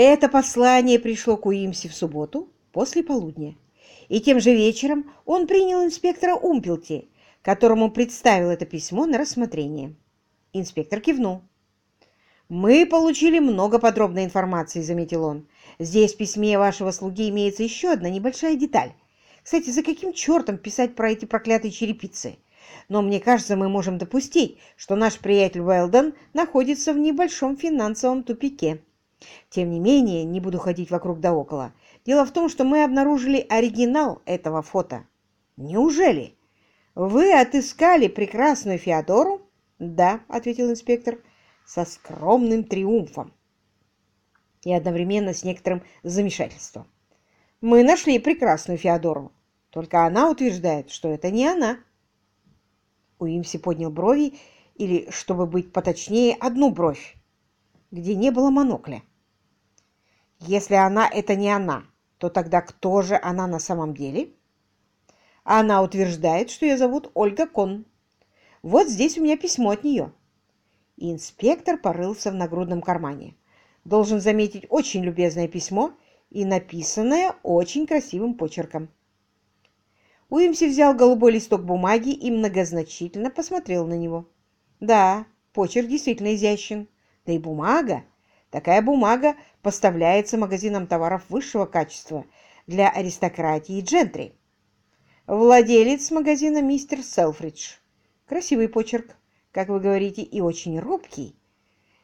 Это послание пришло к Уимси в субботу после полудня, и тем же вечером он принял инспектора Умпелти, которому представил это письмо на рассмотрение. Инспектор кивнул. «Мы получили много подробной информации», — заметил он. «Здесь в письме вашего слуги имеется еще одна небольшая деталь. Кстати, за каким чертом писать про эти проклятые черепицы? Но мне кажется, мы можем допустить, что наш приятель Уэлдон находится в небольшом финансовом тупике. Тем не менее, не буду ходить вокруг да около. Дело в том, что мы обнаружили оригинал этого фото. Неужели? Вы отыскали прекрасную Феодору? Да, ответил инспектор со скромным триумфом и одновременно с некоторым замешательством. Мы нашли прекрасную Феодору, только она утверждает, что это не она. Уимси поднял брови, или, чтобы быть поточнее, одну бровь, где не было монокля. Если она — это не она, то тогда кто же она на самом деле? Она утверждает, что ее зовут Ольга Кон. Вот здесь у меня письмо от нее и инспектор порылся в нагрудном кармане. Должен заметить очень любезное письмо и написанное очень красивым почерком. Уимси взял голубой листок бумаги и многозначительно посмотрел на него. Да, почерк действительно изящен. Да и бумага. Такая бумага поставляется магазинам товаров высшего качества для аристократии и джентри. Владелец магазина мистер Селфридж. Красивый почерк как вы говорите, и очень робкий,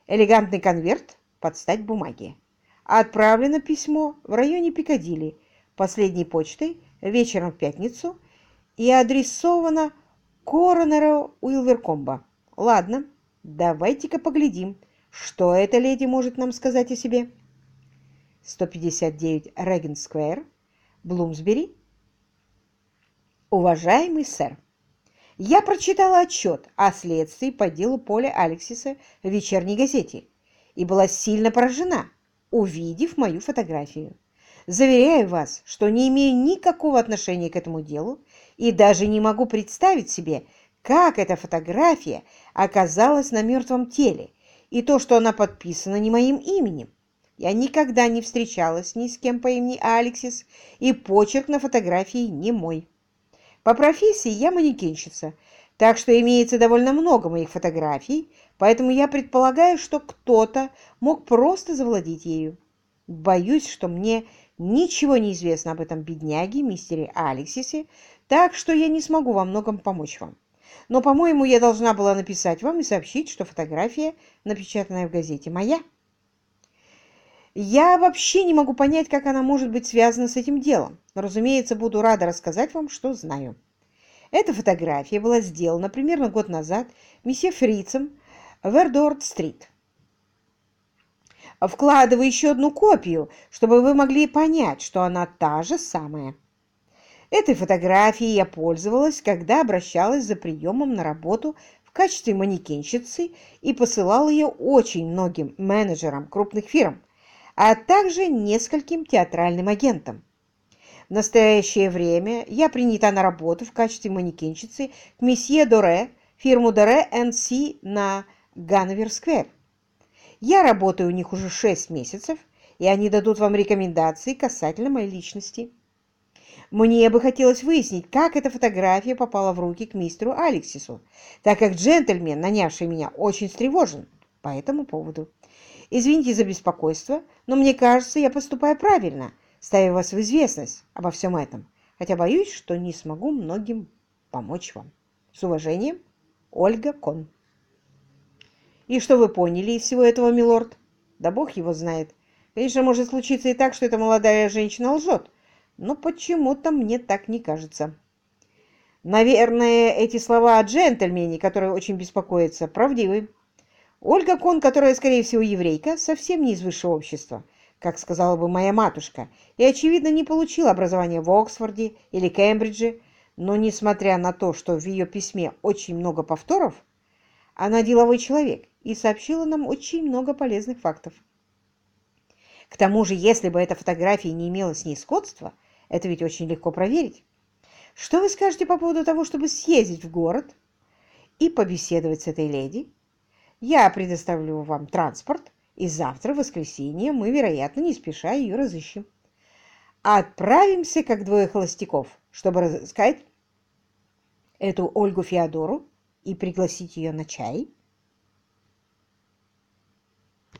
элегантный конверт под стать бумаге. Отправлено письмо в районе Пикадилли последней почтой вечером в пятницу и адресовано коронеру Уилверкомба. Ладно, давайте-ка поглядим, что эта леди может нам сказать о себе. 159 Регент Сквер, Блумсбери. Уважаемый сэр, я прочитала отчет о следствии по делу Поля Алексиса в вечерней газете и была сильно поражена, увидев мою фотографию. Заверяю вас, что не имею никакого отношения к этому делу и даже не могу представить себе, как эта фотография оказалась на мертвом теле и то, что она подписана не моим именем. Я никогда не встречалась ни с кем по имени Алексис, и почерк на фотографии не мой. По профессии я манекенщица, так что имеется довольно много моих фотографий, поэтому я предполагаю, что кто-то мог просто завладеть ею. Боюсь, что мне ничего не известно об этом бедняге, мистере Алексисе, так что я не смогу во многом помочь вам. Но, по-моему, я должна была написать вам и сообщить, что фотография, напечатанная в газете, моя. Я вообще не могу понять, как она может быть связана с этим делом, но, разумеется, буду рада рассказать вам, что знаю. Эта фотография была сделана примерно год назад месье Фрицем в Эрдорт-стрит. Вкладываю еще одну копию, чтобы вы могли понять, что она та же самая. Этой фотографией я пользовалась, когда обращалась за приемом на работу в качестве манекенщицы и посылала ее очень многим менеджерам крупных фирм, а также нескольким театральным агентам. В настоящее время я принята на работу в качестве манекенщицы к месье Доре, фирму Доре НС на Ганновер-сквер. Я работаю у них уже 6 месяцев, и они дадут вам рекомендации касательно моей личности. Мне бы хотелось выяснить, как эта фотография попала в руки к мистеру Алексису, так как джентльмен, нанявший меня, очень встревожен по этому поводу. Извините за беспокойство, но мне кажется, я поступаю правильно, ставя вас в известность обо всем этом, хотя боюсь, что не смогу многим помочь вам. С уважением, Ольга Кон. И что вы поняли из всего этого, милорд? Да бог его знает. Конечно, может случиться и так, что эта молодая женщина лжет, но почему-то мне так не кажется. Наверное, эти слова о джентльмене, который очень беспокоится, правдивы. Ольга Кон, которая, скорее всего, еврейка, совсем не из высшего общества, как сказала бы моя матушка, и, очевидно, не получила образование в Оксфорде или Кембридже, но, несмотря на то, что в ее письме очень много повторов, она деловой человек и сообщила нам очень много полезных фактов. К тому же, если бы эта фотография не имела с ней сходства, это ведь очень легко проверить. Что вы скажете по поводу того, чтобы съездить в город и побеседовать с этой леди? Я предоставлю вам транспорт, и завтра, в воскресенье, мы, вероятно, не спеша ее разыщем. Отправимся, как двое холостяков, чтобы разыскать эту Ольгу Феодору и пригласить ее на чай –